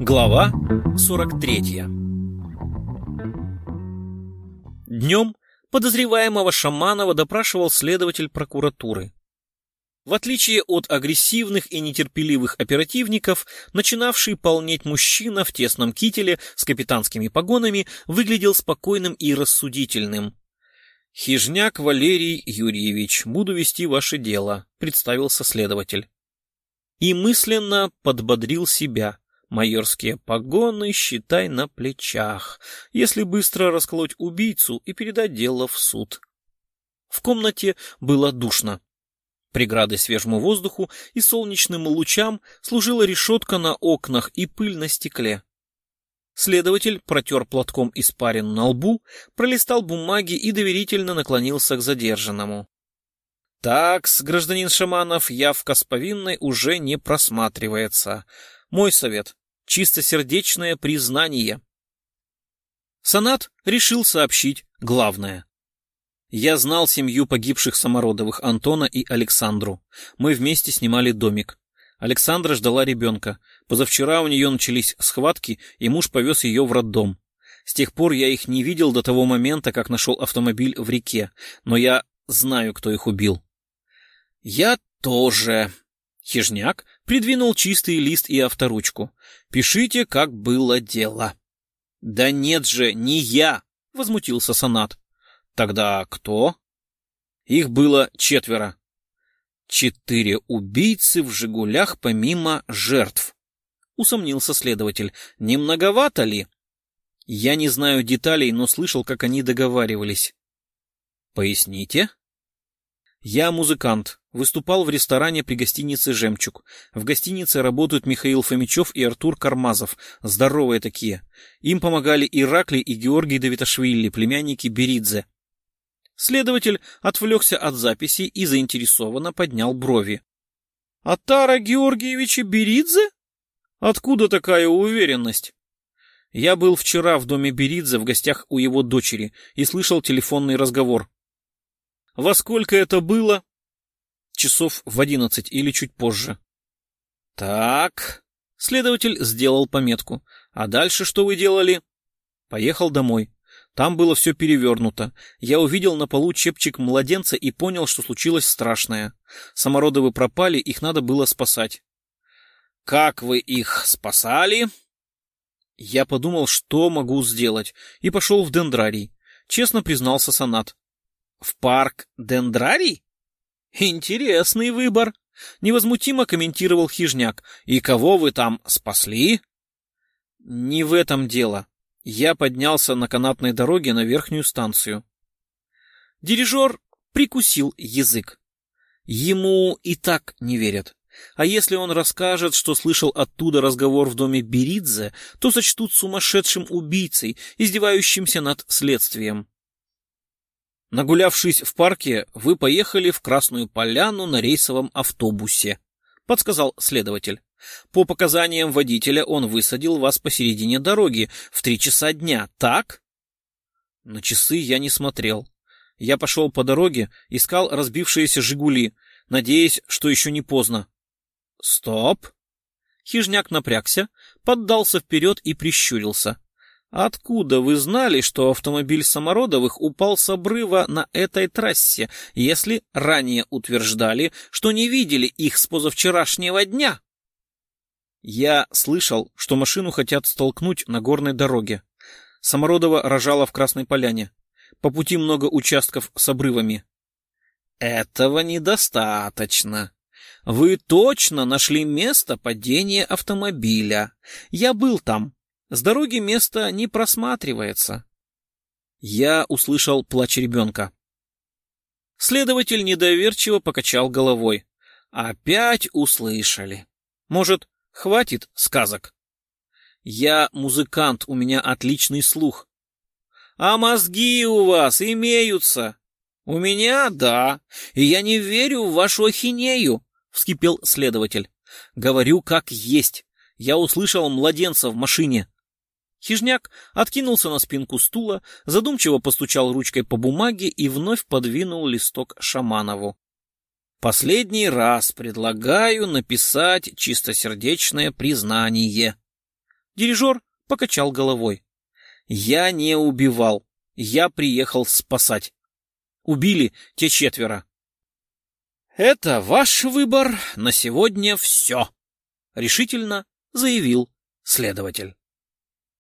Глава 43 Днем подозреваемого Шаманова допрашивал следователь прокуратуры. В отличие от агрессивных и нетерпеливых оперативников, начинавший полнеть мужчина в тесном кителе с капитанскими погонами выглядел спокойным и рассудительным. «Хижняк Валерий Юрьевич, буду вести ваше дело», — представился следователь. И мысленно подбодрил себя. Майорские погоны, считай, на плечах, если быстро расколоть убийцу и передать дело в суд. В комнате было душно. Преградой свежему воздуху и солнечным лучам служила решетка на окнах и пыль на стекле. Следователь протер платком испарину на лбу, пролистал бумаги и доверительно наклонился к задержанному. «Такс, гражданин Шаманов, явка с повинной уже не просматривается. Мой совет чистосердечное признание. Санат решил сообщить главное. Я знал семью погибших Самородовых Антона и Александру. Мы вместе снимали домик. Александра ждала ребенка. Позавчера у нее начались схватки, и муж повез ее в роддом. С тех пор я их не видел до того момента, как нашел автомобиль в реке, но я знаю, кто их убил. Я тоже. Хижняк придвинул чистый лист и авторучку. «Пишите, как было дело». «Да нет же, не я!» — возмутился Санат. «Тогда кто?» Их было четверо. Четыре убийцы в «Жигулях» помимо жертв. Усомнился следователь. Не многовато ли? Я не знаю деталей, но слышал, как они договаривались. Поясните? Я музыкант. Выступал в ресторане при гостинице «Жемчуг». В гостинице работают Михаил Фомичев и Артур Кармазов. Здоровые такие. Им помогали Ираклий и Георгий Давиташвили, племянники Беридзе. Следователь отвлекся от записи и заинтересованно поднял брови. — Атара Георгиевича Беридзе? Откуда такая уверенность? Я был вчера в доме Беридзе в гостях у его дочери и слышал телефонный разговор. Во сколько это было? Часов в одиннадцать или чуть позже. Так. Следователь сделал пометку. А дальше что вы делали? Поехал домой. Там было все перевернуто. Я увидел на полу чепчик младенца и понял, что случилось страшное. Самородовы пропали, их надо было спасать. Как вы их спасали? Я подумал, что могу сделать, и пошел в дендрарий. Честно признался Санат. В парк Дендрарий? Интересный выбор, невозмутимо комментировал хижняк. И кого вы там спасли? Не в этом дело. Я поднялся на канатной дороге на верхнюю станцию. Дирижер прикусил язык. Ему и так не верят. А если он расскажет, что слышал оттуда разговор в доме Беридзе, то сочтут сумасшедшим убийцей, издевающимся над следствием. Нагулявшись в парке, вы поехали в Красную Поляну на рейсовом автобусе, подсказал следователь. По показаниям водителя он высадил вас посередине дороги в три часа дня, так? На часы я не смотрел. Я пошел по дороге, искал разбившиеся «Жигули», надеясь, что еще не поздно. Стоп! Хижняк напрягся, поддался вперед и прищурился. Откуда вы знали, что автомобиль Самородовых упал с обрыва на этой трассе, если ранее утверждали, что не видели их с позавчерашнего дня? Я слышал, что машину хотят столкнуть на горной дороге. Самородова рожала в Красной Поляне. По пути много участков с обрывами. Этого недостаточно. Вы точно нашли место падения автомобиля. Я был там. С дороги место не просматривается. Я услышал плач ребенка. Следователь недоверчиво покачал головой. Опять услышали. Может, хватит сказок? Я музыкант, у меня отличный слух. А мозги у вас имеются. У меня — да, и я не верю в вашу ахинею, — вскипел следователь. Говорю, как есть. Я услышал младенца в машине. Хижняк откинулся на спинку стула, задумчиво постучал ручкой по бумаге и вновь подвинул листок Шаманову. Последний раз предлагаю написать чистосердечное признание. Дирижер покачал головой. Я не убивал. Я приехал спасать. Убили те четверо. Это ваш выбор. На сегодня все. Решительно заявил следователь.